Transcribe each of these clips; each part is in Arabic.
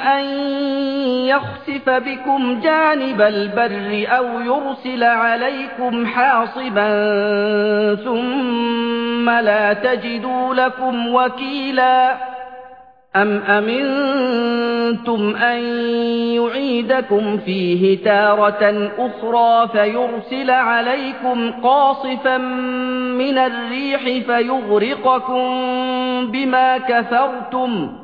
أَنْ يَخْسِفَ بِكُمْ جَانِبَ الْبَرِّ أَوْ يُرْسِلَ عَلَيْكُمْ حَاصِبًا ثُمَّ لَا تَجِدُوا لَكُمْ وَكِيلًا أَمْ أَمِنْتُمْ أَنْ يُعِيدَكُمْ فِيهِ تَارَةً أُخْرَى فَيُرْسِلَ عَلَيْكُمْ قَاصِفًا مِنَ الرِّيحِ فَيُغْرِقَكُمْ بِمَا كَفَرْتُمْ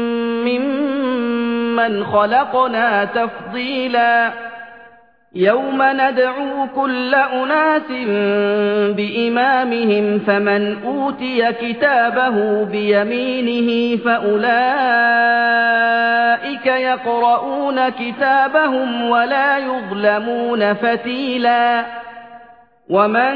ممن خلقنا تفضيلا. يوم ندعو كل أناس بإمامهم فمن أوتي كتابه بيمينه فأولئك يقرؤون كتابهم ولا يظلمون فتيلا. ومن